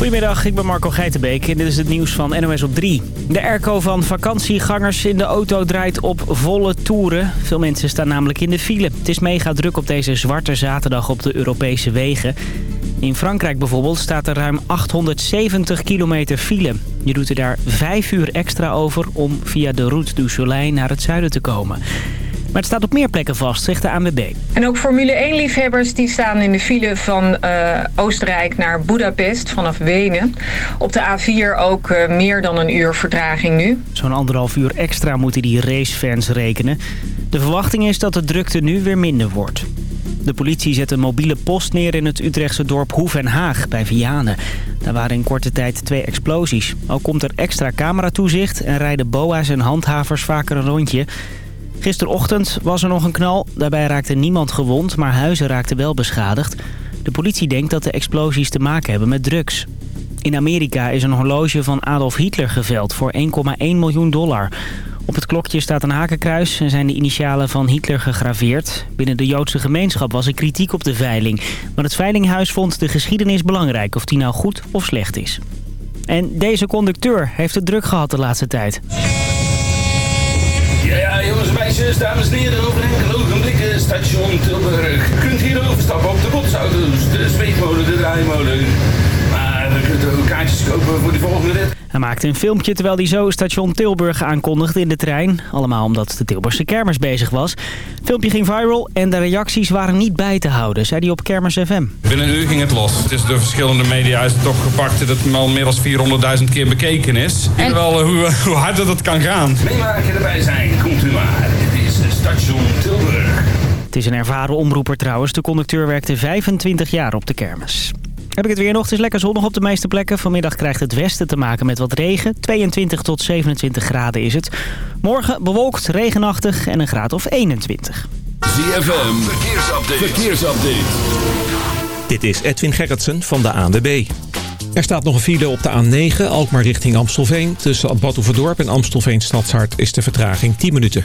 Goedemiddag, ik ben Marco Geitenbeek en dit is het nieuws van NOS op 3. De airco van vakantiegangers in de auto draait op volle toeren. Veel mensen staan namelijk in de file. Het is mega druk op deze zwarte zaterdag op de Europese wegen. In Frankrijk bijvoorbeeld staat er ruim 870 kilometer file. Je doet er daar vijf uur extra over om via de Route du Soleil naar het zuiden te komen. Maar het staat op meer plekken vast, zegt de ANWB. En ook Formule 1-liefhebbers die staan in de file van uh, Oostenrijk naar Budapest vanaf Wenen. Op de A4 ook uh, meer dan een uur vertraging nu. Zo'n anderhalf uur extra moeten die racefans rekenen. De verwachting is dat de drukte nu weer minder wordt. De politie zet een mobiele post neer in het Utrechtse dorp Hoef en Haag bij Vianen. Daar waren in korte tijd twee explosies. Ook komt er extra cameratoezicht en rijden boa's en handhavers vaker een rondje. Gisterochtend was er nog een knal. Daarbij raakte niemand gewond, maar huizen raakten wel beschadigd. De politie denkt dat de explosies te maken hebben met drugs. In Amerika is een horloge van Adolf Hitler geveld voor 1,1 miljoen dollar. Op het klokje staat een hakenkruis en zijn de initialen van Hitler gegraveerd. Binnen de Joodse gemeenschap was er kritiek op de veiling. Maar het veilinghuis vond de geschiedenis belangrijk of die nou goed of slecht is. En deze conducteur heeft het druk gehad de laatste tijd. Meisjes, dames en heren, over enkele ogenblikken station Tilburg. Je kunt hier overstappen op de botsauto's, de zweetmolen, de draaimolen. Maar dan kunt u ook kaartjes kopen voor die volgende rit. Hij maakte een filmpje terwijl hij zo station Tilburg aankondigde in de trein. Allemaal omdat de Tilburgse kermis bezig was. Het filmpje ging viral en de reacties waren niet bij te houden, zei hij op Kermis FM. Binnen een uur ging het los. Het is door verschillende media is het toch gepakt dat het al meer dan 400.000 keer bekeken is. En wel hoe, hoe hard dat het kan gaan. Meemaken erbij zijn, komt Het is een ervaren omroeper trouwens. De conducteur werkte 25 jaar op de kermis. Heb ik het weer nog. Het is lekker zonnig op de meeste plekken. Vanmiddag krijgt het westen te maken met wat regen. 22 tot 27 graden is het. Morgen bewolkt, regenachtig en een graad of 21. ZFM, verkeersupdate. verkeersupdate. Dit is Edwin Gerritsen van de ANWB. Er staat nog een file op de A9, Alkmaar richting Amstelveen. Tussen Badhoevedorp en Amstelveen Stadshart is de vertraging 10 minuten.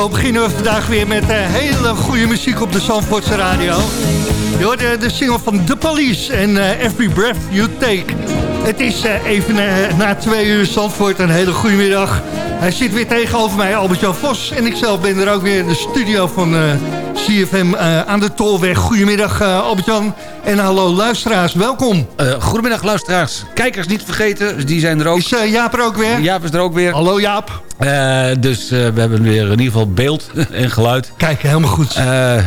Zo beginnen we vandaag weer met hele goede muziek op de Zandvoortse radio. Je hoorde de single van The Police en Every Breath You Take. Het is even na twee uur Zandvoort een hele goede middag. Hij zit weer tegenover mij, Albert-Jan Vos. En ik zelf ben er ook weer in de studio van CFM aan de Tolweg. Goedemiddag Albert-Jan. En hallo luisteraars, welkom. Uh, goedemiddag luisteraars. Kijkers niet vergeten, die zijn er ook. Is uh, Jaap er ook weer? Jaap is er ook weer. Hallo Jaap. Uh, dus we hebben weer in ieder geval beeld en geluid. Kijk, helemaal goed.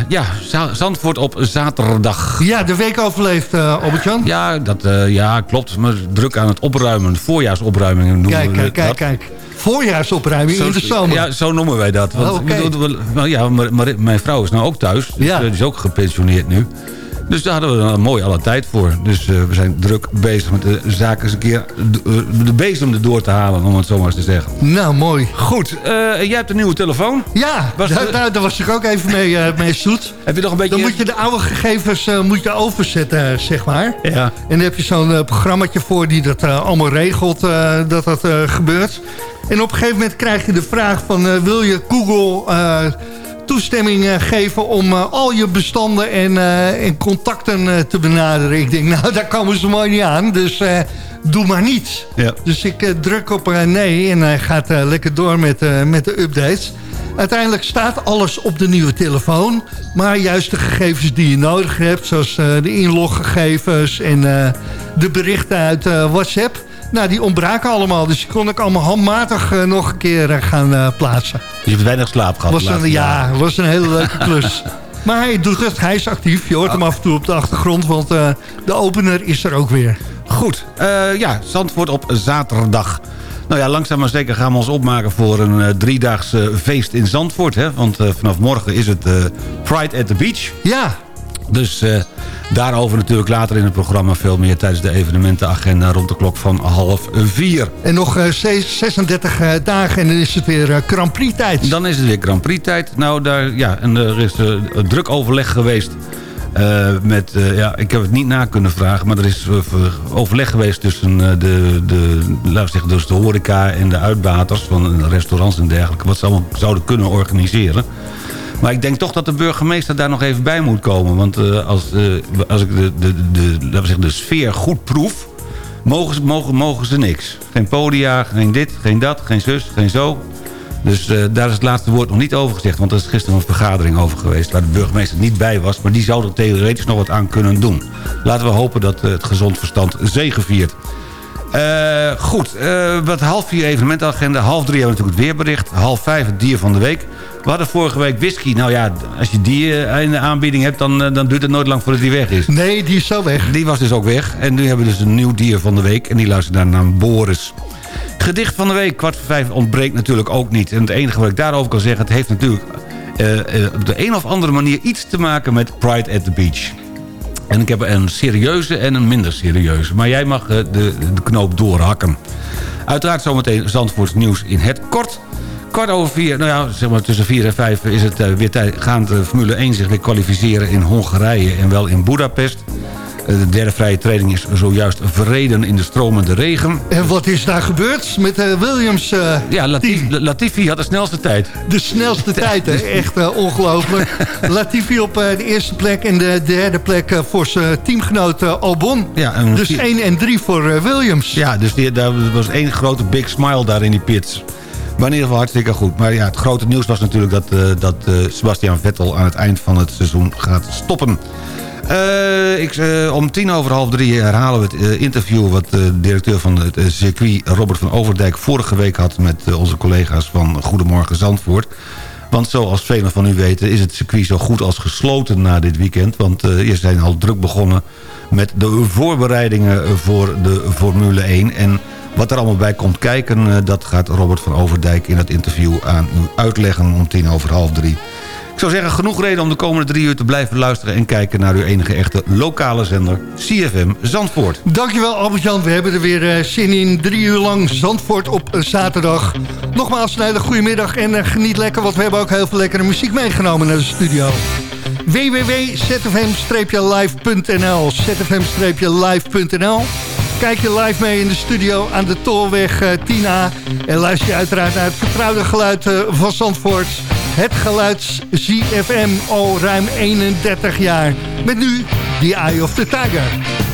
ja, Zandvoort op zaterdag. Ja, de week overleefd, Albert-Jan. Ja, dat, ja, klopt. Maar druk aan het opruimen. Voorjaarsopruiming noemen kijk, we kijk, dat. Kijk, kijk, Voorjaarsopruiming zo, in de zomer. Ja, zo noemen wij dat. Want, okay. nou ja, maar, maar, mijn vrouw is nou ook thuis. Dus, ja. die is ook gepensioneerd nu. Dus daar hadden we dan mooi alle tijd voor. Dus uh, we zijn druk bezig met de zaken eens een keer de, de bezem erdoor te halen, om het zo maar eens te zeggen. Nou, mooi. Goed, uh, jij hebt een nieuwe telefoon. Ja, was daar, daar, daar, was ik ook even mee, uh, mee zoet. Heb je nog een beetje... Dan moet je de oude gegevens moet je overzetten, zeg maar. Ja. En dan heb je zo'n programmaatje voor die dat allemaal regelt, dat dat gebeurt. En op een gegeven moment krijg je de vraag van, wil je Google toestemming geven om al je bestanden en, en contacten te benaderen. Ik denk, nou, daar komen ze mooi niet aan, dus doe maar niet. Ja. Dus ik druk op nee en hij gaat lekker door met, met de updates. Uiteindelijk staat alles op de nieuwe telefoon. Maar juist de gegevens die je nodig hebt... zoals de inloggegevens en de berichten uit WhatsApp... Nou, die ontbraken allemaal. Dus die kon ik allemaal handmatig uh, nog een keer uh, gaan uh, plaatsen. Dus je hebt weinig slaap gehad? Was een, ja, was een hele leuke klus. maar hij doet het, hij is actief. Je hoort hem af en toe op de achtergrond, want de opener is er ook weer. Goed, ja, Zandvoort op zaterdag. Nou ja, langzaam maar zeker gaan we ons opmaken voor een uh, driedaags uh, feest in Zandvoort. Hè? Want uh, vanaf morgen is het Pride at the Beach. Ja. Dus daarover natuurlijk later in het programma veel meer... tijdens de evenementenagenda rond de klok van half vier. En nog 36 dagen en dan is het weer Grand Prix tijd. Dan is het weer Grand Prix tijd. Nou, daar, ja, en er is druk overleg geweest... Uh, met, uh, ja, ik heb het niet na kunnen vragen, maar er is uh, overleg geweest tussen de, de, laten zeggen, dus de horeca en de uitbaters van restaurants en dergelijke, wat ze allemaal zouden kunnen organiseren. Maar ik denk toch dat de burgemeester daar nog even bij moet komen. Want als, als ik de, de, de, laten we zeggen, de sfeer goed proef, mogen, mogen, mogen ze niks. Geen podia, geen dit, geen dat, geen zus, geen zo. Dus uh, daar is het laatste woord nog niet over gezegd. Want er is gisteren een vergadering over geweest... waar de burgemeester niet bij was. Maar die zou er theoretisch nog wat aan kunnen doen. Laten we hopen dat het gezond verstand zegeviert. Goed, wat half vier evenementagenda. Half drie hebben we natuurlijk het weerbericht. Half vijf het dier van de week. We hadden vorige week whisky. Nou ja, als je die in de aanbieding hebt... Dan, dan duurt het nooit lang voordat die weg is. Nee, die is zo weg. Die was dus ook weg. En nu hebben we dus een nieuw dier van de week. En die luistert naar naam Boris. Gedicht van de week, kwart voor vijf, ontbreekt natuurlijk ook niet. En het enige wat ik daarover kan zeggen... het heeft natuurlijk uh, uh, op de een of andere manier iets te maken met Pride at the Beach. En ik heb een serieuze en een minder serieuze. Maar jij mag uh, de, de knoop doorhakken. Uiteraard zometeen Zandvoorts nieuws in het kort. Kwart over vier, nou ja, zeg maar tussen vier en vijf... is het weer tijd, gaan de Formule 1 zich weer kwalificeren in Hongarije... en wel in Budapest. De derde vrije training is zojuist verreden in de stromende regen. En wat is daar gebeurd met uh, Williams? Uh, ja, Latifi, Latifi had de snelste tijd. De snelste tijd, hè? echt uh, ongelooflijk. Latifi op de eerste plek en de derde plek voor zijn teamgenoot Albon. Ja, en dus 1 en 3 voor Williams. Ja, dus die, daar was één grote big smile daar in die pits. In ieder geval hartstikke goed. Maar ja, het grote nieuws was natuurlijk dat, dat Sebastian Vettel aan het eind van het seizoen gaat stoppen. Uh, ik, uh, om tien over half drie herhalen we het uh, interview... wat de directeur van het circuit Robert van Overdijk... vorige week had met onze collega's van Goedemorgen Zandvoort. Want zoals velen van u weten is het circuit zo goed als gesloten na dit weekend. Want je zijn al druk begonnen met de voorbereidingen voor de Formule 1. En wat er allemaal bij komt kijken... dat gaat Robert van Overdijk in het interview aan u uitleggen om tien over half drie. Ik zou zeggen, genoeg reden om de komende drie uur te blijven luisteren... en kijken naar uw enige echte lokale zender, CFM Zandvoort. Dankjewel Albert-Jan, we hebben er weer uh, zin in. Drie uur lang Zandvoort op zaterdag. Nogmaals een hele middag en uh, geniet lekker... want we hebben ook heel veel lekkere muziek meegenomen naar de studio. www.zfm-live.nl zfm-live.nl Kijk je live mee in de studio aan de Tolweg 10A... en luister je uiteraard naar het vertrouwde geluid van Zandvoort Het geluids ZFM al ruim 31 jaar. Met nu The Eye of the Tiger.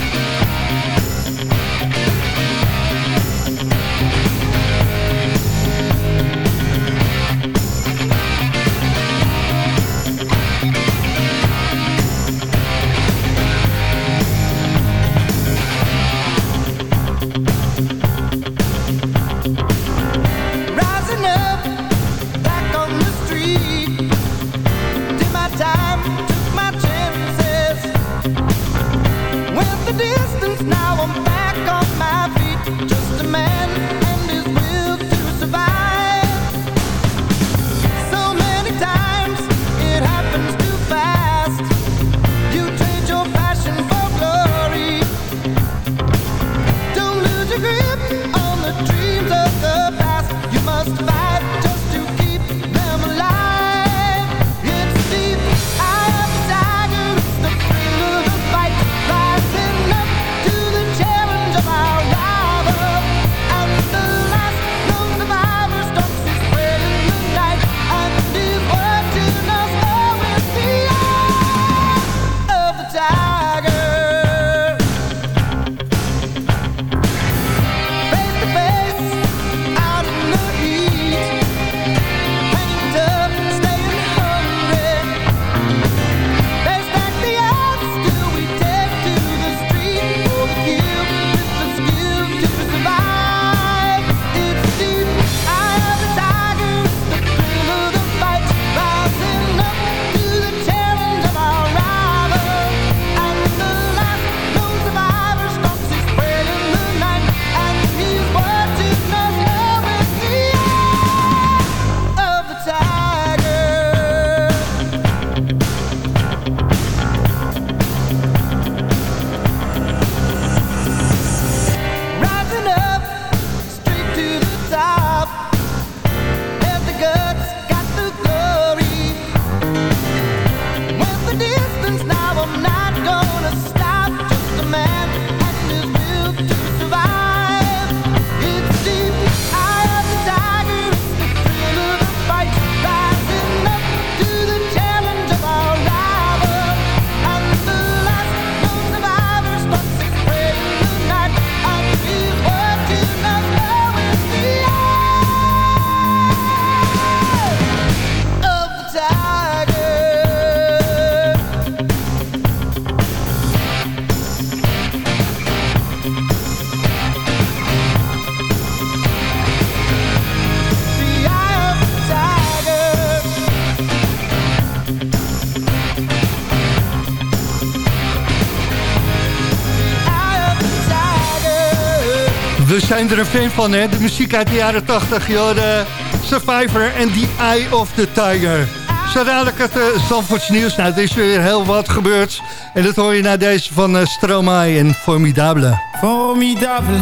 Zijn er een fan van, hè? De muziek uit de jaren 80, joh. De Survivor en The Eye of the Tiger. Zo dadelijk het uh, Zandvoorts nieuws. Nou, er is weer heel wat gebeurd. En dat hoor je naar deze van uh, Stromae en Formidable. Formidable.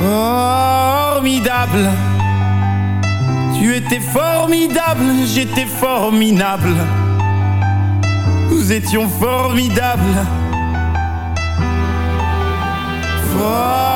Formidable. Tu étais formidable, j'étais formidable. Nous étions formidables. Formidable.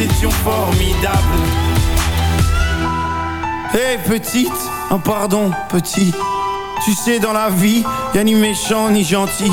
Nous étions formidables Hé petite, oh pardon petit. Tu sais dans la vie, y'a ni méchant ni gentil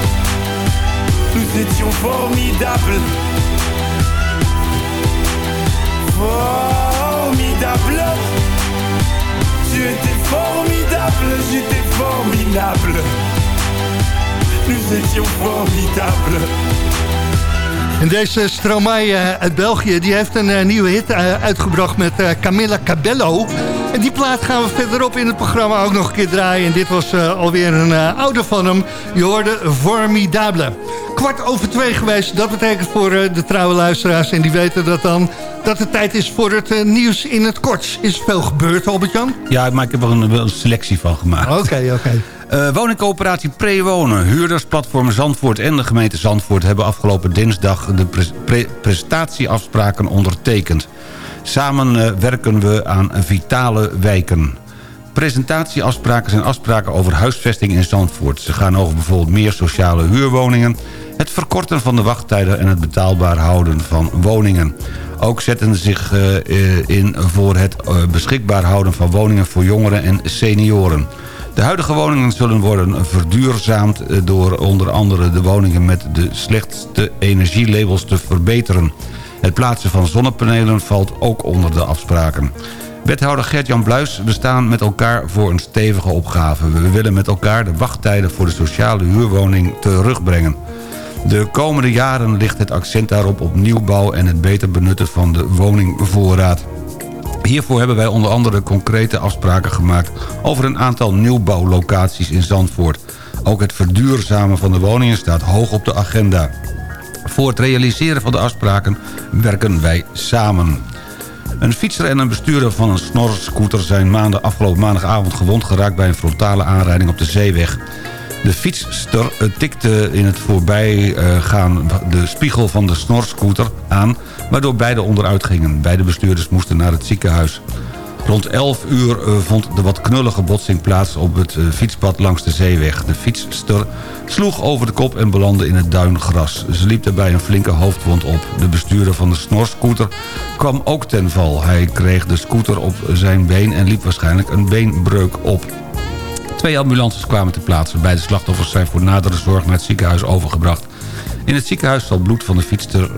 Nous étions formidables. Formidable. Tu étais formidable, j'étais formidable. Nous étions formidables. En deze Stromae uh, uit België die heeft een uh, nieuwe hit uh, uitgebracht met Camilla Cabello. En die plaat gaan we verderop in het programma ook nog een keer draaien. En dit was alweer een oude van hem. Je hoorde Formidable. Kwart over twee geweest, dat betekent voor de trouwe luisteraars... en die weten dat dan dat het tijd is voor het nieuws in het kort. Is veel gebeurd, Albert-Jan? Ja, maar ik heb er een, een selectie van gemaakt. Oké, okay, oké. Okay. Uh, woningcoöperatie Prewonen, huurdersplatform Zandvoort en de gemeente Zandvoort... hebben afgelopen dinsdag de pre pre prestatieafspraken ondertekend. Samen uh, werken we aan vitale wijken. Presentatieafspraken zijn afspraken over huisvesting in Zandvoort. Ze gaan over bijvoorbeeld meer sociale huurwoningen... het verkorten van de wachttijden en het betaalbaar houden van woningen. Ook zetten ze zich uh, in voor het beschikbaar houden van woningen voor jongeren en senioren. De huidige woningen zullen worden verduurzaamd eh, door onder andere de woningen met de slechtste energielabels te verbeteren. Het plaatsen van zonnepanelen valt ook onder de afspraken. Wethouder Gert-Jan Bluis, we staan met elkaar voor een stevige opgave. We willen met elkaar de wachttijden voor de sociale huurwoning terugbrengen. De komende jaren ligt het accent daarop op nieuwbouw en het beter benutten van de woningvoorraad. Hiervoor hebben wij onder andere concrete afspraken gemaakt... over een aantal nieuwbouwlocaties in Zandvoort. Ook het verduurzamen van de woningen staat hoog op de agenda. Voor het realiseren van de afspraken werken wij samen. Een fietser en een bestuurder van een snorscooter zijn maanden, afgelopen maandagavond gewond geraakt bij een frontale aanrijding op de zeeweg. De fietster eh, tikte in het voorbijgaan de spiegel van de snorscooter aan... waardoor beide onderuit gingen. Beide bestuurders moesten naar het ziekenhuis. Rond 11 uur eh, vond de wat knullige botsing plaats op het eh, fietspad langs de zeeweg. De fietster sloeg over de kop en belandde in het duingras. Ze liep daarbij een flinke hoofdwond op. De bestuurder van de snorscooter kwam ook ten val. Hij kreeg de scooter op zijn been en liep waarschijnlijk een beenbreuk op. Twee ambulances kwamen te plaatse. Beide slachtoffers zijn voor nadere zorg naar het ziekenhuis overgebracht. In het ziekenhuis zal bloed van de fietster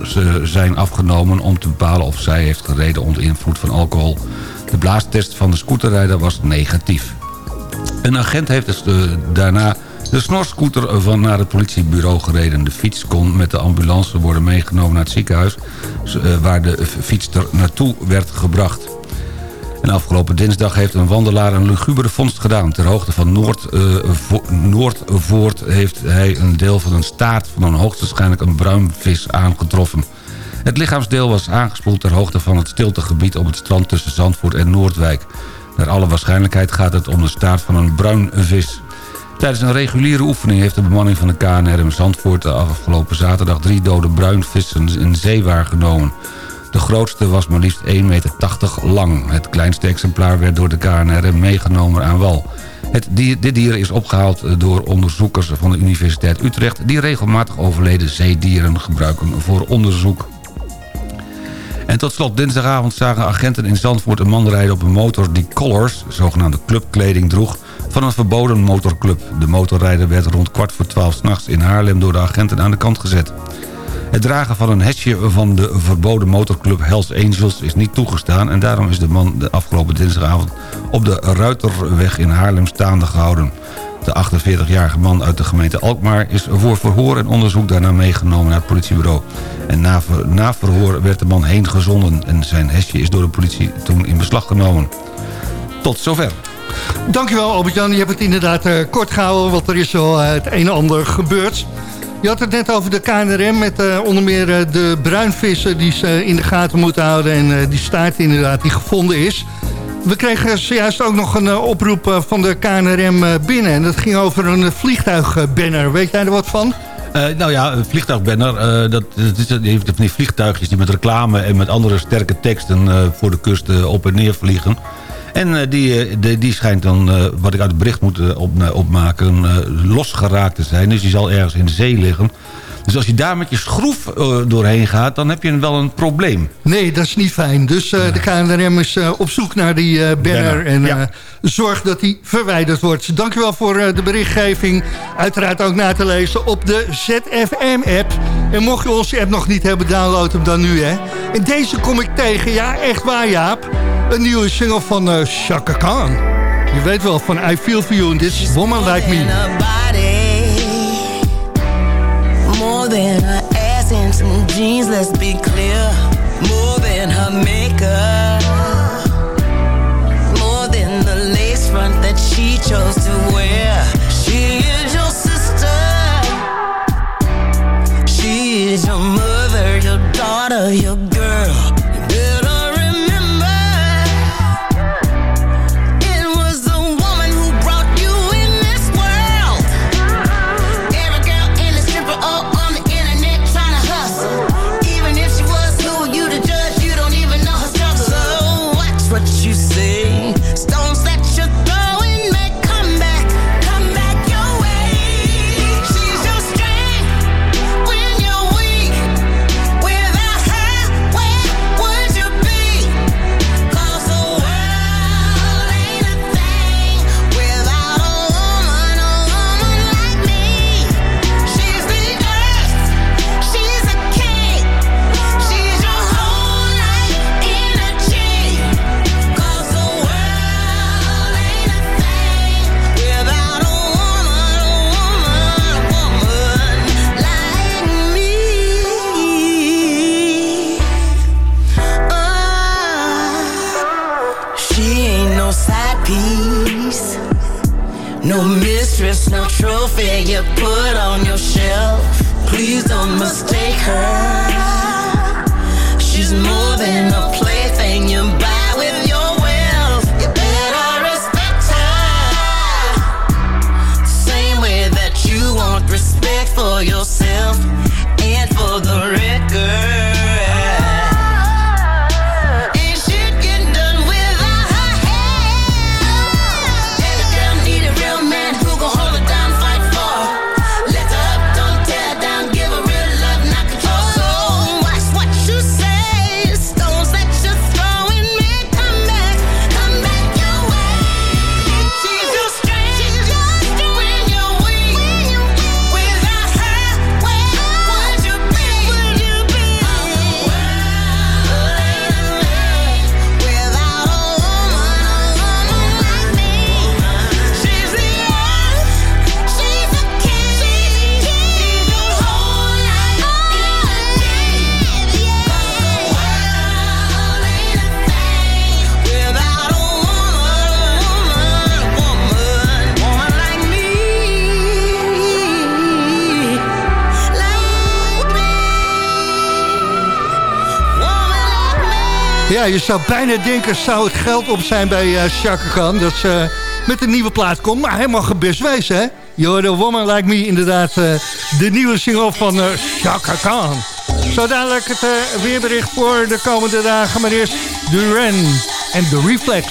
zijn afgenomen... om te bepalen of zij heeft gereden onder invloed van alcohol. De blaastest van de scooterrijder was negatief. Een agent heeft dus de, daarna de snorscooter van naar het politiebureau gereden. De fiets kon met de ambulance worden meegenomen naar het ziekenhuis... Eh, waar de fietster naartoe werd gebracht. En afgelopen dinsdag heeft een wandelaar een lugubere vondst gedaan. Ter hoogte van Noord, uh, Noordvoort heeft hij een deel van een staart van een hoogstwaarschijnlijk een bruinvis aangetroffen. Het lichaamsdeel was aangespoeld ter hoogte van het stiltegebied op het strand tussen Zandvoort en Noordwijk. Naar alle waarschijnlijkheid gaat het om de staart van een bruinvis. Tijdens een reguliere oefening heeft de bemanning van de KNR in Zandvoort... afgelopen zaterdag drie dode bruinvissen in zee waargenomen. De grootste was maar liefst 1,80 meter lang. Het kleinste exemplaar werd door de KNRM meegenomen aan wal. Het dier, dit dier is opgehaald door onderzoekers van de Universiteit Utrecht... die regelmatig overleden zeedieren gebruiken voor onderzoek. En tot slot, dinsdagavond zagen agenten in Zandvoort een man rijden op een motor die Colors, zogenaamde clubkleding, droeg van een verboden motorclub. De motorrijder werd rond kwart voor twaalf s'nachts in Haarlem door de agenten aan de kant gezet. Het dragen van een hesje van de verboden motorclub Hells Angels is niet toegestaan... en daarom is de man de afgelopen dinsdagavond op de Ruiterweg in Haarlem staande gehouden. De 48-jarige man uit de gemeente Alkmaar is voor verhoor en onderzoek daarna meegenomen naar het politiebureau. En na, na verhoor werd de man heen gezonden en zijn hesje is door de politie toen in beslag genomen. Tot zover. Dankjewel Albert-Jan, je hebt het inderdaad uh, kort gehouden, want er is wel uh, het een en ander gebeurd. Je had het net over de KNRM met uh, onder meer de bruinvissen die ze in de gaten moeten houden... en die staart inderdaad die gevonden is. We kregen zojuist ook nog een oproep van de KNRM binnen. En dat ging over een vliegtuigbanner. Weet jij er wat van? Nou ja, een vliegtuigbanner, dat, dat is, die heeft van vliegtuigjes die met reclame en met andere sterke teksten voor de kust op en neer vliegen. En die, die, die, schijnt dan, wat ik uit het bericht moet op, opmaken, losgeraakt te zijn. Dus die zal ergens in de zee liggen. Dus als je daar met je schroef uh, doorheen gaat, dan heb je wel een probleem. Nee, dat is niet fijn. Dus uh, de KNRM is uh, op zoek naar die banner. En ja. zorg dat die verwijderd wordt. Dankjewel voor de berichtgeving. Uiteraard ook na te lezen op de ZFM-app. En mocht je onze app nog niet hebben, download hem dan nu. Hè. En deze kom ik tegen. Ja, echt waar Jaap. Een nieuwe single van Chaka Khan. Je weet wel, van I Feel For You. And This Woman Like Me. More than her ass and some jeans, let's be clear. More than her makeup. More than the lace front that she chose to wear. She is your sister. She is your mother, your daughter, your get put on your shelf. Please don't mistake her. Je zou bijna denken, zou het geld op zijn bij uh, Khan... dat ze met een nieuwe plaat komt. Maar best wezen, hè? Yo, The Woman Like Me, inderdaad uh, de nieuwe single van uh, Khan. Zo dadelijk het weerbericht voor de komende dagen. Maar eerst Duran en The Reflex.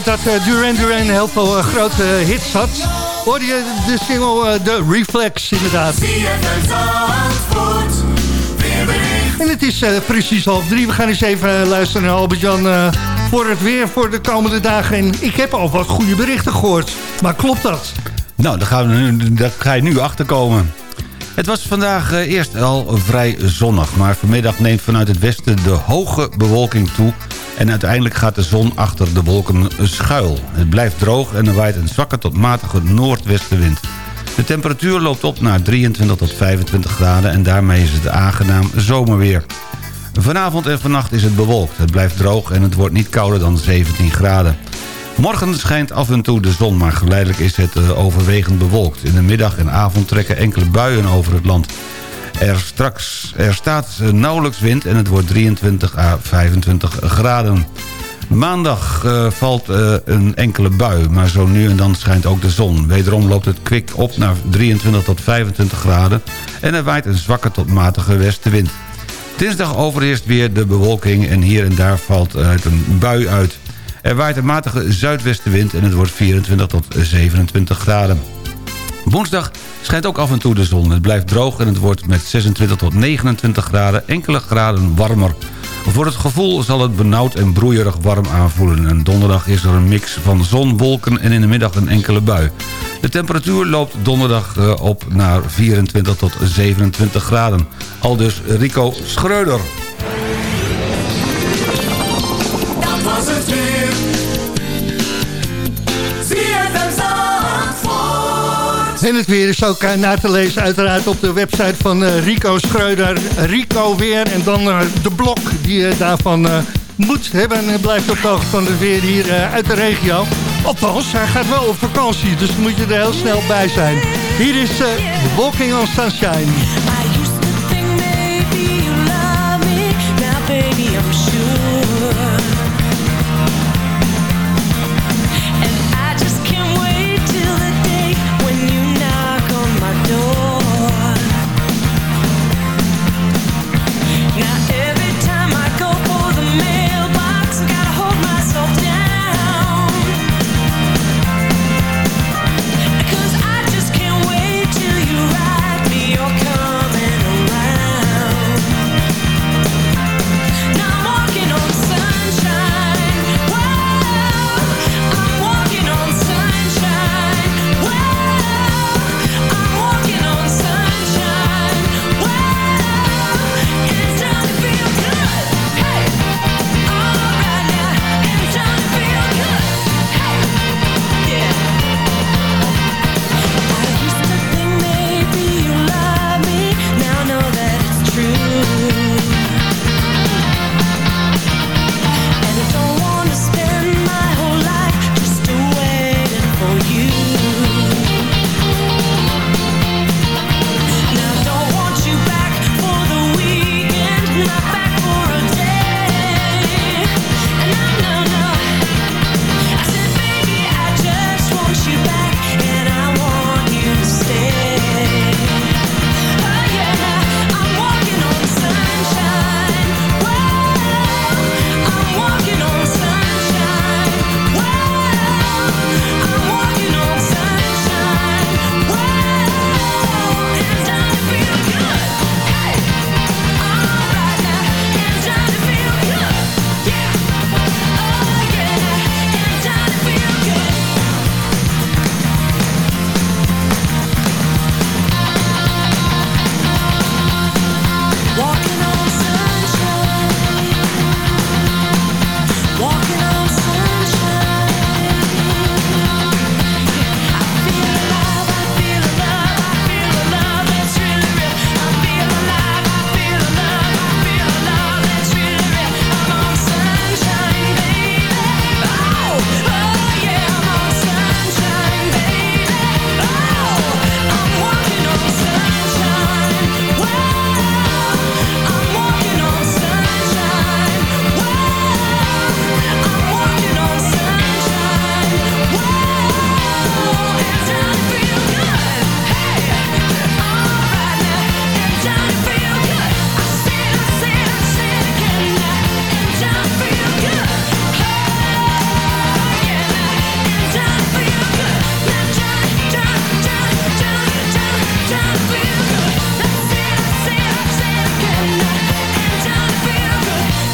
Dat uh, Duran Duran heel veel uh, grote hits had... hoorde je de single The Reflex inderdaad. En het is precies half drie. We gaan eens even luisteren naar Albert-Jan voor het weer voor de komende dagen. En ik heb al wat goede berichten gehoord. Maar klopt dat? Nou, daar, gaan we nu, daar ga je nu achter komen. Het was vandaag eerst al vrij zonnig, maar vanmiddag neemt vanuit het westen de hoge bewolking toe en uiteindelijk gaat de zon achter de wolken schuil. Het blijft droog en er waait een zwakke tot matige noordwestenwind. De temperatuur loopt op naar 23 tot 25 graden en daarmee is het aangenaam zomerweer. Vanavond en vannacht is het bewolkt. Het blijft droog en het wordt niet kouder dan 17 graden. Morgen schijnt af en toe de zon, maar geleidelijk is het eh, overwegend bewolkt. In de middag en avond trekken enkele buien over het land. Er, straks, er staat nauwelijks wind en het wordt 23 à 25 graden. Maandag uh, valt uh, een enkele bui, maar zo nu en dan schijnt ook de zon. Wederom loopt het kwik op naar 23 tot 25 graden... en er waait een zwakke tot matige westenwind. Dinsdag overheerst weer de bewolking en hier en daar valt uit een bui uit. Er waait een matige zuidwestenwind en het wordt 24 tot 27 graden. Woensdag schijnt ook af en toe de zon. Het blijft droog en het wordt met 26 tot 29 graden enkele graden warmer. Voor het gevoel zal het benauwd en broeierig warm aanvoelen. En donderdag is er een mix van zon, wolken en in de middag een enkele bui. De temperatuur loopt donderdag eh, op naar 24 tot 27 graden. Al dus Rico Schreuder. En het weer is ook uh, na te lezen uiteraard op de website van uh, Rico Schreuder. Rico weer en dan uh, de blok die je daarvan moet hebben. En blijft op de hoogte van het weer hier uit de regio. Althans, hij gaat wel op vakantie, dus moet je er heel snel bij zijn. Hier is Walking on Sunshine.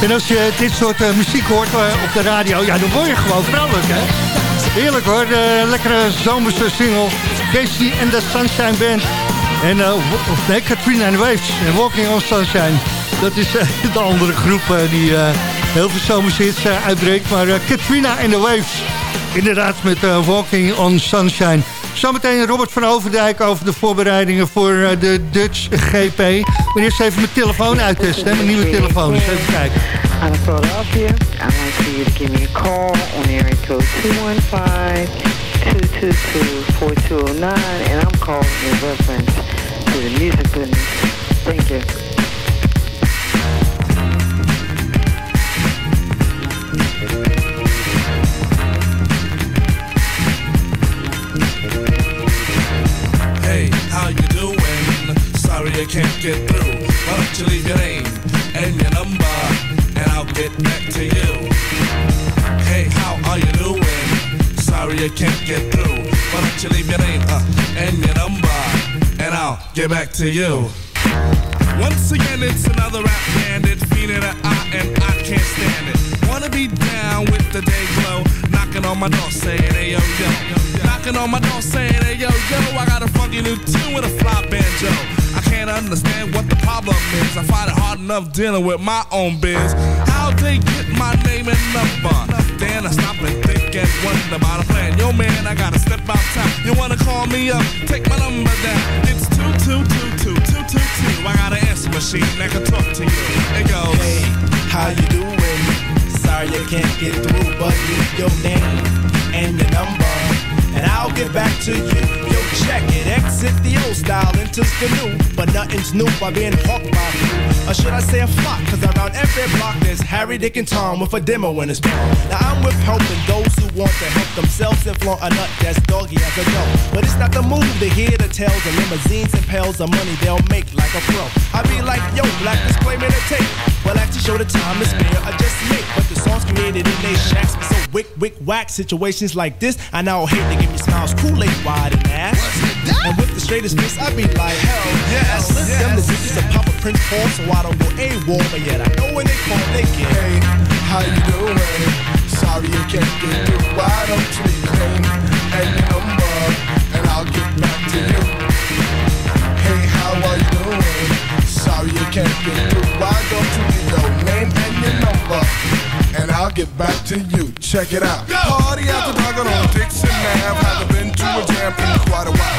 En als je dit soort uh, muziek hoort uh, op de radio, ja, dan word je gewoon vrolijk, hè? Heerlijk hoor, de lekkere zomerse single Casey and the Sunshine Band. En, uh, of nee, Katrina and Waves en Walking on Sunshine. Dat is de andere groep die heel veel zomerse hits uitbreekt. Maar Katrina and the Waves, inderdaad met Walking on Sunshine. Zometeen Robert van Overdijk over de voorbereidingen voor de Dutch GP. Maar eerst even mijn telefoon uittesten, mijn nieuwe telefoon. Dus even kijken. Out of Philadelphia, I'd like for you to give me a call on area code 215-222-4209, and I'm calling in reference to the music business. Thank you. I'll back to you. Once again, it's another bandit, feeling an eye, and I can't stand it. Wanna be down with the day glow, knocking on my door saying, hey yo yo. Knocking on my door saying, hey yo yo, I got a funky new tune with a fly banjo. I can't understand what the problem is. I find it hard enough dealing with my own biz. How they get my name and number? Then I stop and think plan. Yo man, I gotta step outside. You wanna call me up? Take my number down. It's two two two two two two two. I got an answer machine that can talk to you. It goes. Hey, how you doing? Sorry I can't get through, but leave your name and your number, and I'll get back to you. Yo, check it, exit the old style, enters the new, but nothing's new by being hawked by few. Or should I say a flock? Cause around every block there's Harry, Dick, and Tom with a demo in his palm. Now I'm with helping those who want to help themselves and flaunt a nut that's doggy as a dog. But it's not the move to hear the tales of limousines and pails of money they'll make like a pro. I be like, yo, black disclaimer to tape. Well, actually show the time to spare, I just make. But the songs created in they shacks so wick, wick, whack. Situations like this, I now hate to give me smiles, Kool-Aid wide and ass. And with the straightest face, I be like, hell yes. Slip them the digits of Papa Prince Paul, so I don't go AWOL, but yet I know when they call, they get. Hey, how you doing? Sorry you can't get through. Why don't you leave your name and your number, and I'll get back to you. Hey, how are you doing? Sorry you can't get through. Why don't you leave your name and your number, and I'll get back to you. Check it out. Party after dark on Dixon Ave. In quite a while.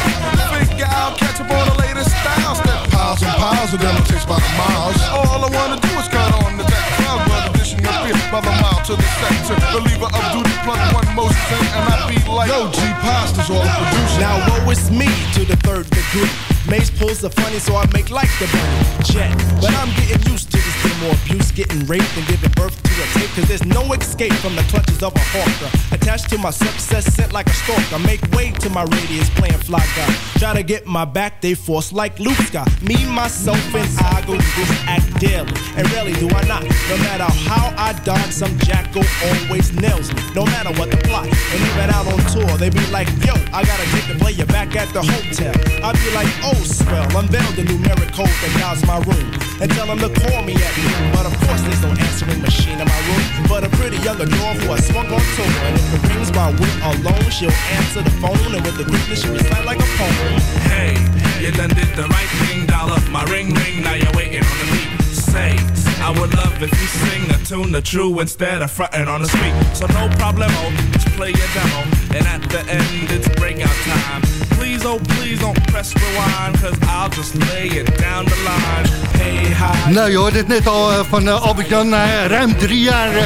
Figure out, catch up on the latest styles. Piles and piles of them takes. All I wanna do is cut on the deck but addition of beer by the mile to the sector. Believer of duty, plug one in, and I be like, Yo, G Pasta's all producer. Now woe is me to the third degree. Mace pulls the funny, so I make like the bunny jet. But I'm getting used to this demo abuse, getting raped and giving birth to a tape. Cause there's no escape from the clutches of a hawker. Attached to my success, sent like a stalker. Make way to my radius, playing fly guy. Try to get my back, they force like Luke Scott. Me, myself, and I go this act daily. And rarely do I not. No matter how I dodge, some jackal always nails me. No matter what the plot. And even out on tour, they be like, yo, I gotta get the player back at the hotel. I be like, oh, swell, unveil the numeric code that guides my room. And tell them to call me at But of course, there's no answering machine in my room. But a pretty young adore who I swung on tour. And if it rings my wit alone, she'll answer the phone. And with the quickness, she recite like a poem. Hey, you done did the right thing, up my ring ring. Now you're waiting on the beat. Say, I would love if you sing a tune the true instead of fronting on the street. So no problemo, oh, just play your demo. And at the end, it's breakout time. Please, oh please don't press rewind, cause I'll just lay it down the line. Hey, hi. Nou, je hoorde het net al uh, van uh, Albert-Jan. Na ruim drie jaar uh,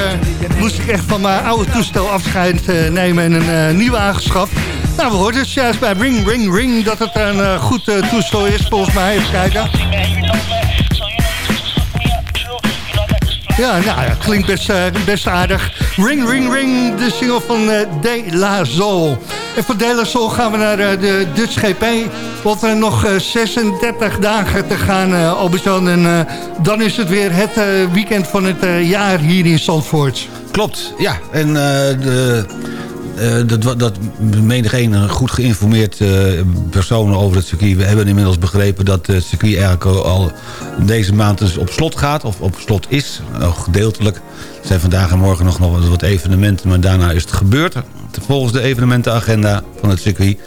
moest ik echt van mijn oude toestel afscheid nemen en een nieuwe aangeschaft. Nou, we hoorden dus juist bij Ring Ring Ring dat het een goed toestel is, volgens mij. Even kijken. Ja, nou klinkt best, uh, best aardig. Ring, ring, ring, de single van uh, De La Soul. En van De La Soul gaan we naar uh, de Dutch GP. Want er nog 36 dagen te gaan, Albert-Jan. En dan is het weer het weekend van het jaar hier in Zandvoort. Klopt, ja. En de eh, dat, dat menig een goed geïnformeerd eh, personen over het circuit. We hebben inmiddels begrepen dat het circuit eigenlijk al- deze maand dus op slot gaat. Of op slot is, nog gedeeltelijk. Er zijn vandaag en morgen nog, nog wat evenementen, maar daarna is het gebeurd. Volgens de evenementenagenda van het circuit.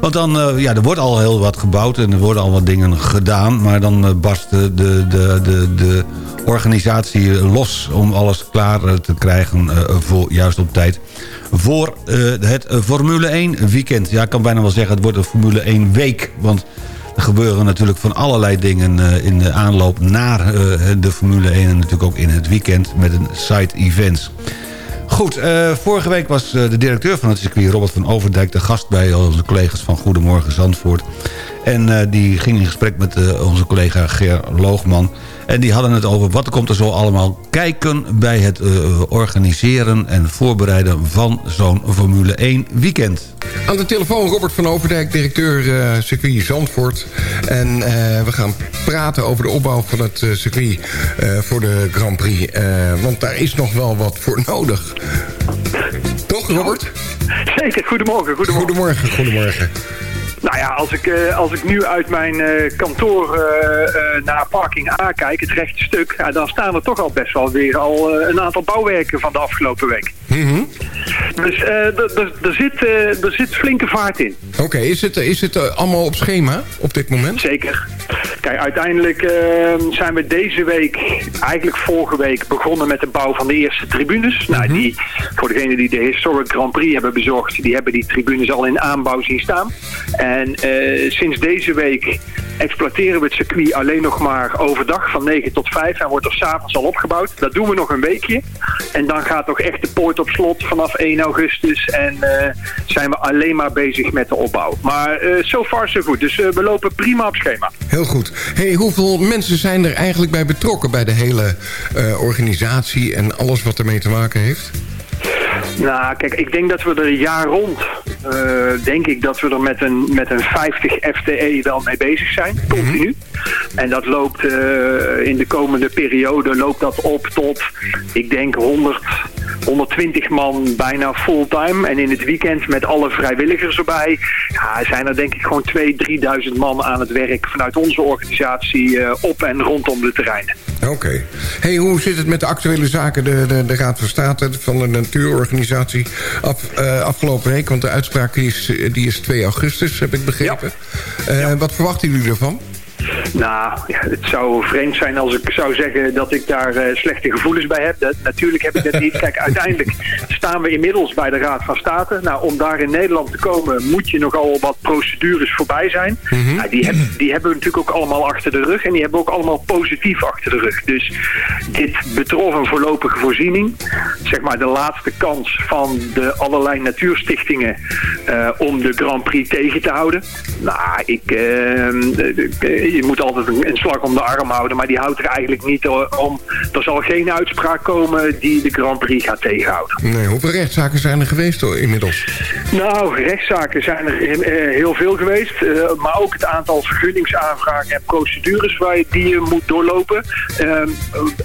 Want dan, eh, ja, er wordt al heel wat gebouwd en er worden al wat dingen gedaan. Maar dan eh, barst de, de, de, de, organisatie los om alles klaar eh, te krijgen voor, juist op tijd. Voor het Formule 1 weekend. Ja, ik kan bijna wel zeggen het wordt een Formule 1 week. Want er gebeuren natuurlijk van allerlei dingen in de aanloop naar de Formule 1. En natuurlijk ook in het weekend met een side events. Goed, eh, vorige week was eh, de directeur van het circuit, Robert van Overdijk... de gast bij onze collega's van Goedemorgen Zandvoort. En eh, die ging in gesprek met eh, onze collega Ger Loogman. En die hadden het over wat komt er zo allemaal kijken... bij het eh, organiseren en voorbereiden van zo'n Formule 1 weekend. Aan de telefoon Robert van Overdijk, directeur eh, circuit Zandvoort. En eh, we gaan praten over de opbouw van het eh, circuit eh, voor de Grand Prix. Eh, want daar is nog wel wat voor nodig. Toch, Robert? Zeker, goedemorgen. Goedemorgen, goedemorgen. goedemorgen. Nou ja, als ik, eh, als ik nu uit mijn eh, kantoor eh, naar parking A kijk, het rechte stuk, ja, dan staan er toch al best wel weer al een aantal bouwwerken van de afgelopen week. Dus eh, d- d- er zit, er zit flinke vaart in. Oké, is het, is het allemaal op schema op dit moment? Zeker. Kijk, uiteindelijk eh, zijn we deze week, eigenlijk vorige week, begonnen met de bouw van de eerste tribunes. Nou, die, voor degenen die de Historic Grand Prix hebben bezorgd, die hebben die tribunes al in aanbouw zien staan. En eh, sinds deze week exploiteren we het circuit alleen nog maar overdag van 9 tot 5 en wordt er s'avonds al opgebouwd. Dat doen we nog een weekje. En dan gaat toch echt de poort op slot vanaf 1 augustus en eh, zijn we alleen maar bezig met de opbouw. Maar eh so far so good. Dus eh, we lopen prima op schema. Heel goed. Hey, hoeveel mensen zijn er eigenlijk bij betrokken... bij de hele organisatie en alles wat ermee te maken heeft? Nou, kijk, ik denk dat we er jaar rond, eh, denk ik dat we er met een, met een 50 FTE wel mee bezig zijn, continu. En dat loopt eh, in de komende periode loopt dat op tot, ik denk 100, 120 man bijna fulltime. En in het weekend met alle vrijwilligers erbij, ja, zijn er denk ik gewoon 2.000, 3.000 man aan het werk vanuit onze organisatie eh, op en rondom de terreinen. Oké. Hey, hoe zit het met de actuele zaken? De, de, de Raad van State van de Natuurorganisatie af, eh, afgelopen week. Want de uitspraak die is, die is 2 augustus, heb ik begrepen. Eh, Wat verwachten jullie ervan? Nou, het zou vreemd zijn als ik zou zeggen dat ik daar eh, slechte gevoelens bij heb. Dat, natuurlijk heb ik dat niet. Kijk, uiteindelijk staan we inmiddels bij de Raad van State. Nou, om daar in Nederland te komen moet je nogal wat procedures voorbij zijn. Nou, die, heb, die hebben we natuurlijk ook allemaal achter de rug. En die hebben we ook allemaal positief achter de rug. Dus dit betrof een voorlopige voorziening. Zeg maar de laatste kans van de allerlei natuurstichtingen eh, om de Grand Prix tegen te houden. Nou, ik, eh, de- de- je moet altijd een, slag om de arm houden, maar die houdt er eigenlijk niet o- om. Er zal geen uitspraak komen die de Grand Prix gaat tegenhouden. Nee, hoeveel rechtszaken zijn er geweest inmiddels? Nou, rechtszaken zijn er eh, heel veel geweest. eh, maar ook het aantal vergunningsaanvragen en procedures waar je, die je moet doorlopen. Ehm,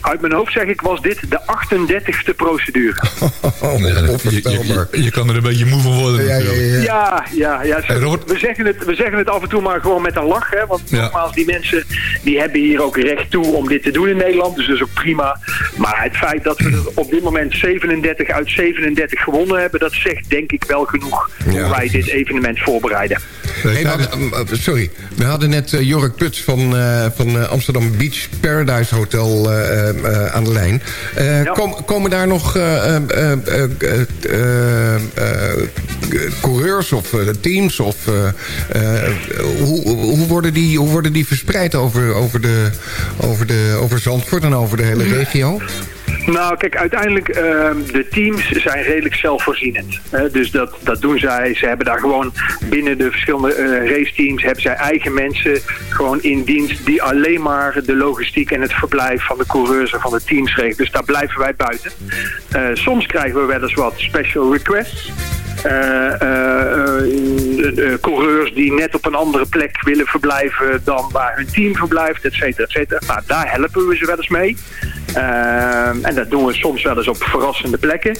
uit mijn hoofd zeg ik, was dit de 38ste procedure. Oh. Je, je kan er een beetje moe van worden natuurlijk. Ja, ja, ja. we, zeggen het, we zeggen het af en toe maar gewoon met een lach. Hè, want Ja. nogmaals, die mensen die hebben hier ook recht toe om dit te doen in Nederland. Dus dat is ook prima. Maar het feit dat we er op dit moment 37 uit 37 gewonnen hebben... dat zegt denk ik wel genoeg hoe wij dit evenement voorbereiden. Hey, we hadden- sorry, we hadden net eh, Jork Puts van, eh, van eh, Amsterdam Beach Paradise Hotel eh, eh, aan de lijn. Eh, kom- komen daar nog eh, eh, eh, eh, eh, eh, coureurs of teams? Of, eh, eh, hoe, hoe, worden die, hoe worden die verspreid over, over, de, over, de, over Zandvoort en over de hele regio? Nou, kijk, uiteindelijk ehm de teams zijn redelijk zelfvoorzienend. Dus dat, dat doen zij. Ze hebben daar gewoon binnen de verschillende eh raceteams... hebben zij eigen mensen gewoon in dienst... die alleen maar de logistiek en het verblijf van de coureurs en van de teams regelen. Dus daar blijven wij buiten. Eh, soms krijgen we wel eens wat special requests... eh, eh, eh, coureurs die net op een andere plek willen verblijven dan waar hun team verblijft, et cetera, et cetera. Nou, daar helpen we ze wel eens mee. Uh, en dat doen we soms wel eens op verrassende plekken.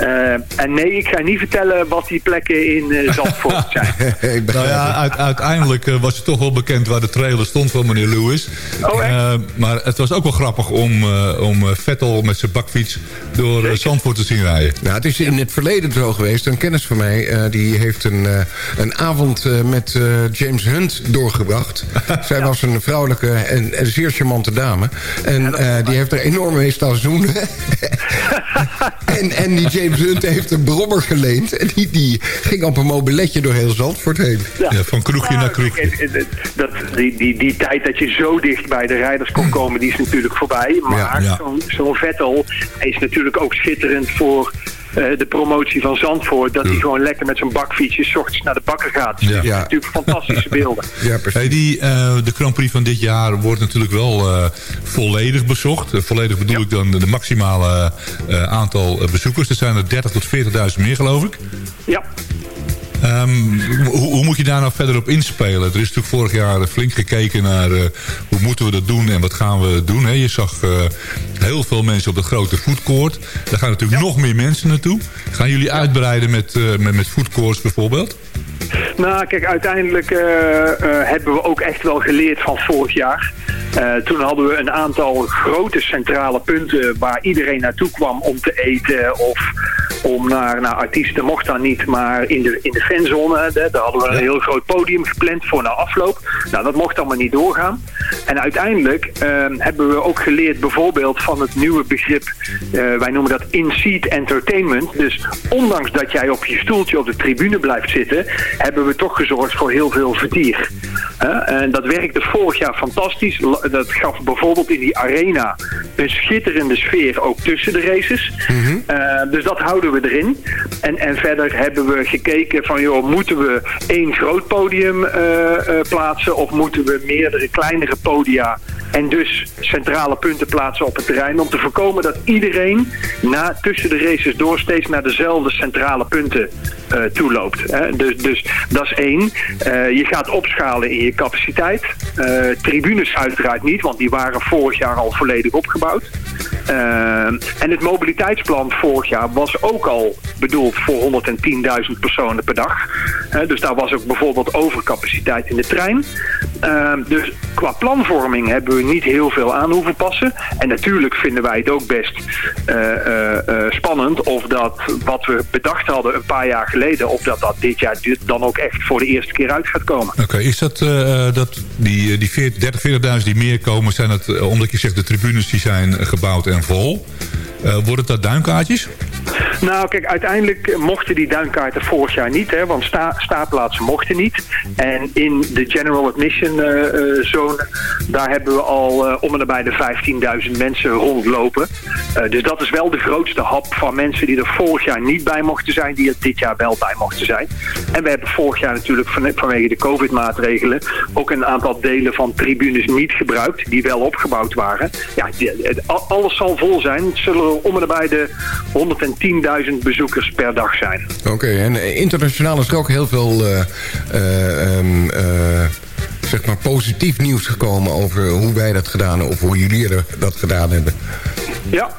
Uh, en nee, ik ga niet vertellen wat die plekken in uh, Zandvoort zijn. nou ja, uit, uiteindelijk uh, was het toch wel bekend waar de trailer stond van meneer Lewis. Oh, maar het was ook wel grappig om, om Vettel met zijn bakfiets door Zandvoort te zien rijden. Nou, het is in het verleden zo geweest. Een kennis van mij, die heeft een, een avond met James Hunt doorgebracht. Zij was een vrouwelijke en, en zeer charmante dame. En die heeft er enorm mee staan zoenen. en, en die James Hunt heeft een brommer geleend. En die, die ging op een mobiletje door heel Zandvoort heen. Ja, van kroegje naar kroegje. Dat, die, die, die tijd dat je zo dicht bij de rijders kon komen, die is natuurlijk voorbij. Maar ja, ja. zo'n zo Vettel is natuurlijk ook schitterend voor de promotie van Zandvoort. Dat hij gewoon lekker met zijn bakfietsje ochtends naar de bakker gaat. Dus ja. natuurlijk fantastische beelden. Ja, precies. Hey, die, uh, de Grand Prix van dit jaar wordt natuurlijk wel uh, volledig bezocht. volledig bedoel ik dan de maximale aantal bezoekers. Er zijn er 30 tot 40.000 meer geloof ik. Ja. Um, hoe, hoe, moet je daar nou verder op inspelen? Er is natuurlijk vorig jaar flink gekeken naar uh, hoe moeten we dat doen en wat gaan we doen. Hè? Je zag uh, heel veel mensen op de grote foodcourt. Daar gaan natuurlijk ja. nog meer mensen naartoe. Gaan jullie uitbreiden met, uh, met, met foodcourts bijvoorbeeld? Nou, kijk, uiteindelijk uh, uh, hebben we ook echt wel geleerd van vorig jaar. Uh, toen hadden we een aantal grote centrale punten waar iedereen naartoe kwam om te eten of om naar, artiesten mocht dan niet, maar in de, in de fanzone, daar hadden we een heel groot podium gepland voor na afloop. Nou, dat mocht allemaal niet doorgaan. En uiteindelijk uh, hebben we ook geleerd bijvoorbeeld van het nieuwe begrip, uh, wij noemen dat in-seat entertainment. Dus ondanks dat jij op je stoeltje op de tribune blijft zitten, hebben we toch gezorgd voor heel veel vertier. Uh, en dat werkte vorig jaar fantastisch. Dat gaf bijvoorbeeld in die arena een schitterende sfeer ook tussen de races. Mm -hmm. dus dat houden we erin. En, en verder hebben we gekeken van, joh, moeten we één groot podium uh, uh, plaatsen of moeten we meerdere kleinere podia en dus centrale punten plaatsen op het terrein om te voorkomen dat iedereen na, tussen de races door steeds naar dezelfde centrale punten uh, toeloopt. Hè. Dus, dus dat is één. Je gaat opschalen in je capaciteit. Tribunes uiteraard niet, want die waren vorig jaar al volledig opgebouwd. En het mobiliteitsplan vorig jaar was ook al bedoeld voor 110.000 personen per dag. dus daar was ook bijvoorbeeld overcapaciteit in de trein. Dus qua planvorming hebben we niet heel veel aan hoeven passen. En natuurlijk vinden wij het ook best uh, uh, uh, spannend of dat wat we bedacht hadden een paar jaar geleden, of dat dat dit jaar dan ook echt voor de eerste keer uit gaat komen. Oké, is dat, dat die, die 40, 30, 40.000 die meer komen, zijn dat, omdat je zegt de tribunes die zijn gebouwd en vol, worden dat duimkaartjes? Nou, kijk, uiteindelijk mochten die duinkaarten vorig jaar niet, hè, want sta, staatplaatsen mochten niet. En in de general admission uh, uh, zone, daar hebben we al om en nabij de 15.000 mensen rondlopen. dus dat is wel de grootste hap van mensen die er vorig jaar niet bij mochten zijn, die er dit jaar wel bij mochten zijn. En we hebben vorig jaar natuurlijk van, vanwege de covid-maatregelen ook een aantal delen van tribunes niet gebruikt, die wel opgebouwd waren. Ja, alles zal vol zijn. Het zullen om en nabij de 110.000 bezoekers per dag zijn. Oké, okay, en internationaal is er ook heel veel uh, uh, um, uh, zeg maar positief nieuws gekomen over hoe wij dat gedaan hebben of hoe jullie dat gedaan hebben. Ja,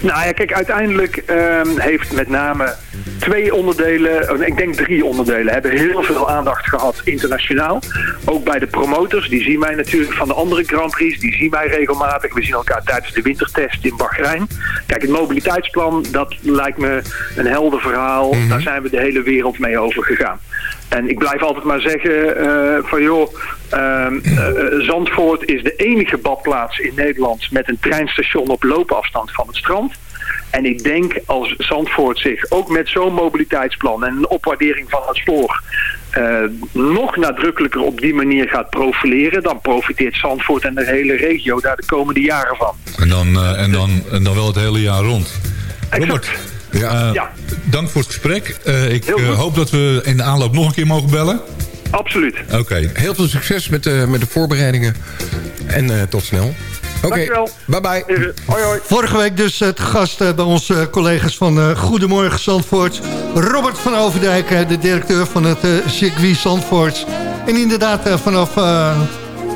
nou ja, kijk, uiteindelijk um, heeft met name twee onderdelen, ik denk drie onderdelen, hebben heel veel aandacht gehad internationaal. Ook bij de promotors, die zien wij natuurlijk van de andere Grand Prix, die zien wij regelmatig. We zien elkaar tijdens de wintertest in Bahrein. Kijk, het mobiliteitsplan, dat lijkt me een helder verhaal. Mm -hmm. Daar zijn we de hele wereld mee over gegaan. En ik blijf altijd maar zeggen uh, van joh, uh, uh, Zandvoort is de enige badplaats in Nederland met een treinstation op loopafstand van het strand. En ik denk als Zandvoort zich ook met zo'n mobiliteitsplan en een opwaardering van het spoor nog nadrukkelijker op die manier gaat profileren, dan profiteert Zandvoort en de hele regio daar de komende jaren van. En dan, en dan, en dan wel het hele jaar rond. Robert, ja. Uh, ja. dank voor het gesprek. ik hoop dat we in de aanloop nog een keer mogen bellen. Absoluut. Oké. Okay. Heel veel succes met de, met de voorbereidingen en tot snel. Dankjewel. Bye bye. Hoi hoi. Vorige week dus het gast eh, bij onze collega's van eh, Goedemorgen Zandvoort. Robert van Overdijk, eh, de directeur van het eh, circuit Zandvoort. En inderdaad, eh, vanaf eh,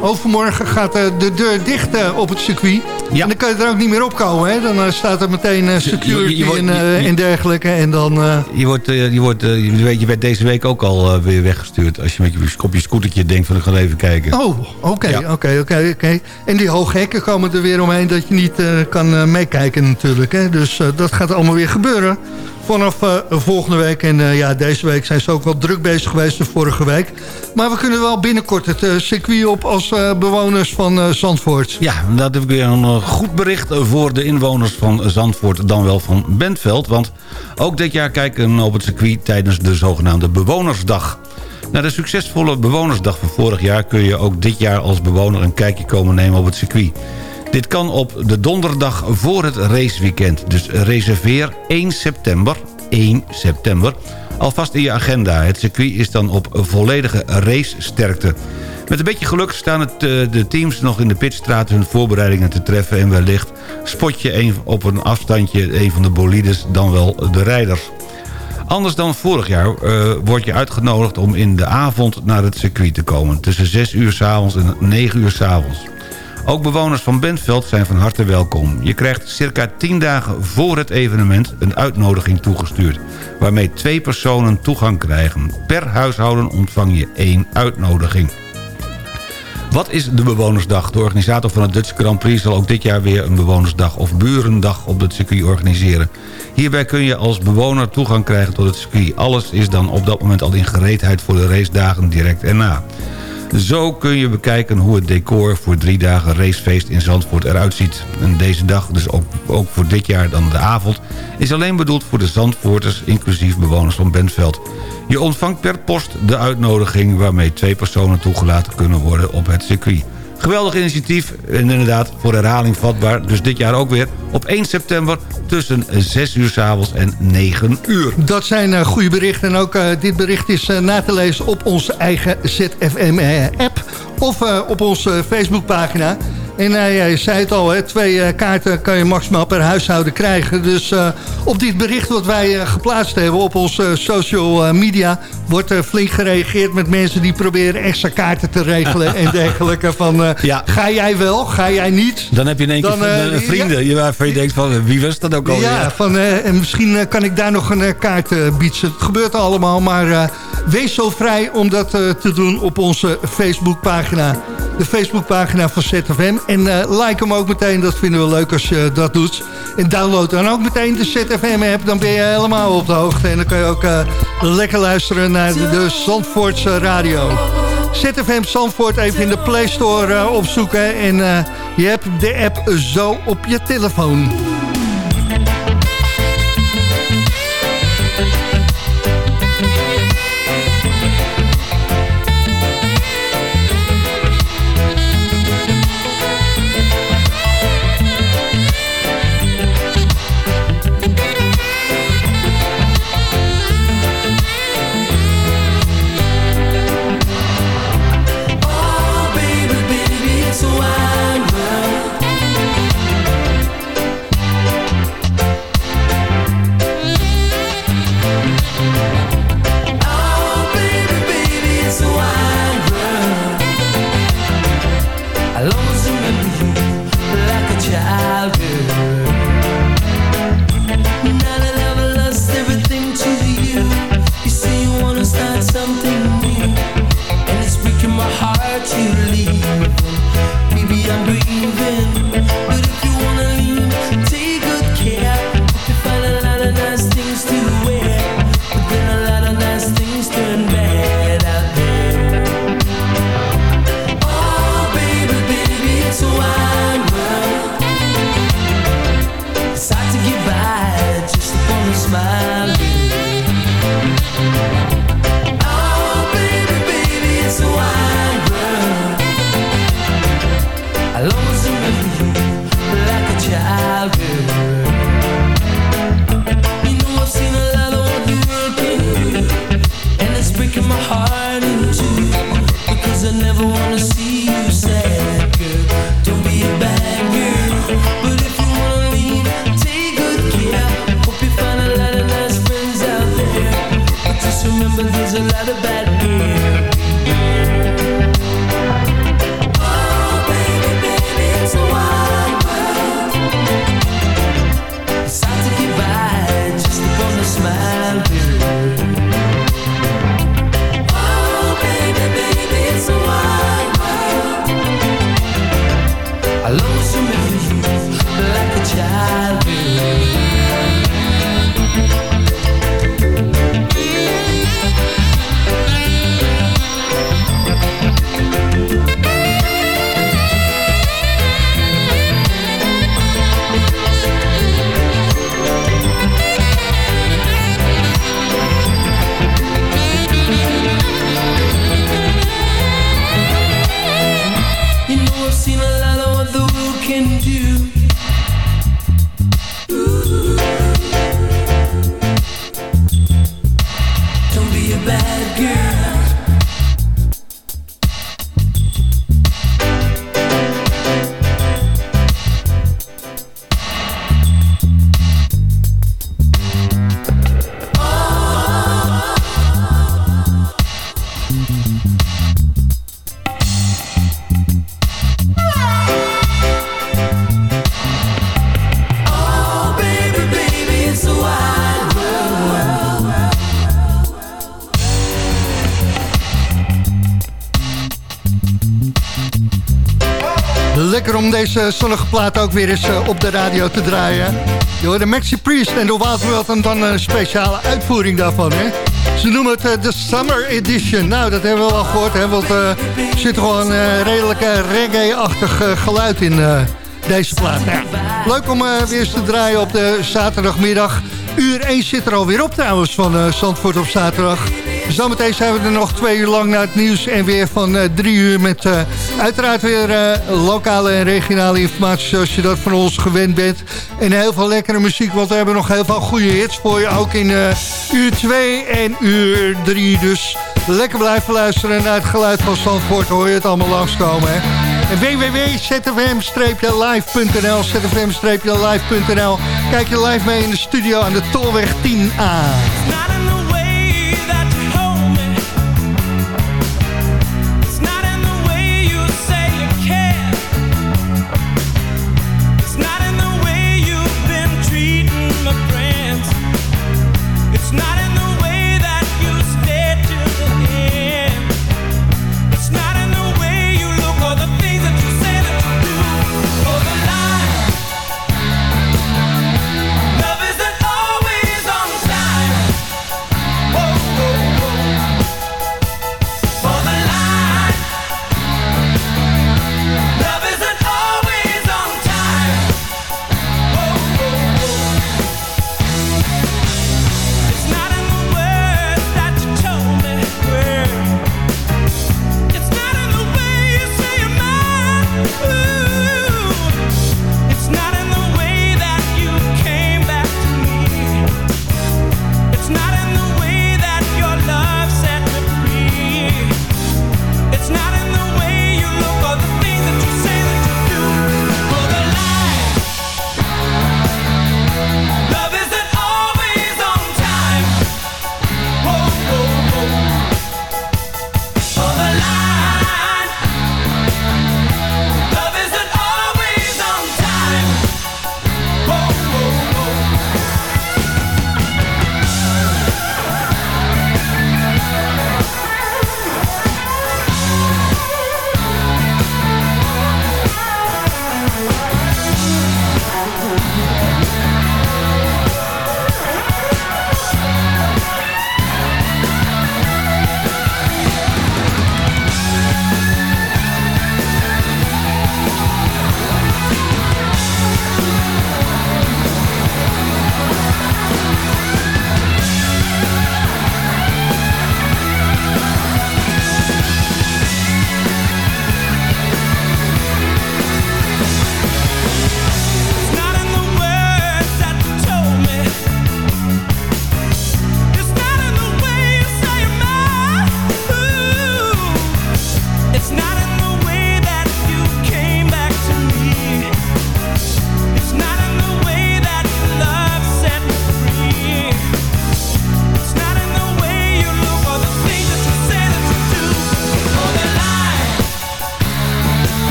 overmorgen gaat eh, de deur dicht eh, op het circuit. Ja. En dan kan je er ook niet meer opkomen. Hè? Dan eh, staat er meteen security je- je wordt- en, dergelijke. En dan... Je, wordt, je, wordt, je, weet, je werd deze week ook al weer weggestuurd. Als je met je, op je scootertje denkt van ik ga even kijken. Oh, oké, oké, oké, oké. En die hoge hekken komen er weer omheen dat je niet kan meekijken natuurlijk. Hè? Dus dat gaat allemaal weer gebeuren vanaf eh, volgende week. En eh, ja, deze week zijn ze ook wel druk bezig geweest de vorige week. Maar we kunnen wel binnenkort het eh, circuit op als bewoners van Zandvoort. Ja, dat heb ik weer een goed bericht voor de inwoners van Zandvoort, dan wel van Bentveld. Want ook dit jaar kijken we op het circuit tijdens de zogenaamde Bewonersdag. Na de succesvolle Bewonersdag van vorig jaar... kun je ook dit jaar als bewoner een kijkje komen nemen op het circuit. Dit kan op de donderdag voor het raceweekend. Dus reserveer 1 september, 1 september, alvast in je agenda. Het circuit is dan op volledige racesterkte. Met een beetje geluk staan het, eh, de teams nog in de pitstraat hun voorbereidingen te treffen... en wellicht spot je een, op een afstandje een van de bolides dan wel de rijders. Anders dan vorig jaar eh, word je uitgenodigd om in de avond naar het circuit te komen. Tussen 6 uur s'avonds en 9 uur s'avonds. Ook bewoners van Bentveld zijn van harte welkom. Je krijgt circa 10 dagen voor het evenement een uitnodiging toegestuurd... waarmee twee personen toegang krijgen. Per huishouden ontvang je één uitnodiging. Wat is de Bewonersdag? De organisator van het Dutch Grand Prix zal ook dit jaar weer een Bewonersdag of Burendag op het circuit organiseren. Hierbij kun je als bewoner toegang krijgen tot het circuit. Alles is dan op dat moment al in gereedheid voor de racedagen direct erna. Zo kun je bekijken hoe het decor voor drie dagen racefeest in Zandvoort eruit ziet. En deze dag, dus ook, ook voor dit jaar dan de avond... is alleen bedoeld voor de Zandvoorters, inclusief bewoners van Bentveld. Je ontvangt per post de uitnodiging... waarmee twee personen toegelaten kunnen worden op het circuit. Geweldig initiatief en inderdaad voor herhaling vatbaar. Dus dit jaar ook weer op 1 september tussen 6 uur s'avonds en 9 uur. Dat zijn eh, goede berichten. En ook eh, dit bericht is eh, na te lezen op onze eigen ZFM-app. of op onze Facebookpagina. En ja, je zei het al, hè, twee eh, kaarten kan je maximaal per huishouden krijgen. Dus eh, op dit bericht wat wij geplaatst hebben op onze social media... wordt er flink gereageerd met mensen die proberen extra kaarten te regelen en dergelijke. Van, Ga jij wel, ga jij niet? Dan heb je in één keer Dan, vrienden je waarvan je denkt van wie was dat ook alweer? Ja, van, en misschien kan ik daar nog een kaart bieden. Het gebeurt allemaal, maar wees zo vrij om dat te doen op onze Facebookpagina. De Facebookpagina van ZFM. En eh, like hem ook meteen, dat vinden we leuk als je dat doet. En download dan ook meteen de ZFM-app, dan ben je helemaal op de hoogte. En dan kan je ook eh, lekker luisteren naar de, de Zandvoortse radio. ZFM Zandvoort even in de Play Store eh, opzoeken. En eh, je hebt de app zo op je telefoon. a letter plaat ook weer eens op de radio te draaien. Hoort de Maxi Priest en de Wild dan een speciale uitvoering daarvan. Hè? Ze noemen het de Summer Edition. Nou, dat hebben we al gehoord, hè, want er zit gewoon een redelijk reggae-achtig geluid in deze plaat. Nou, leuk om weer eens te draaien op de zaterdagmiddag. Uur 1 zit er alweer op trouwens van Zandvoort op zaterdag. Zometeen zijn we er nog twee uur lang naar het nieuws en weer van uh, drie uur met uh, uiteraard weer uh, lokale en regionale informatie zoals je dat van ons gewend bent. En heel veel lekkere muziek, want we hebben nog heel veel goede hits voor je. Ook in uur 2 en uur 3. Dus lekker blijven luisteren naar het geluid van Zandvoort. Hoor je het allemaal langskomen. Hè? En www.zfm-live.nl zfm-live.nl Kijk je live mee in de studio aan de Tolweg 10A.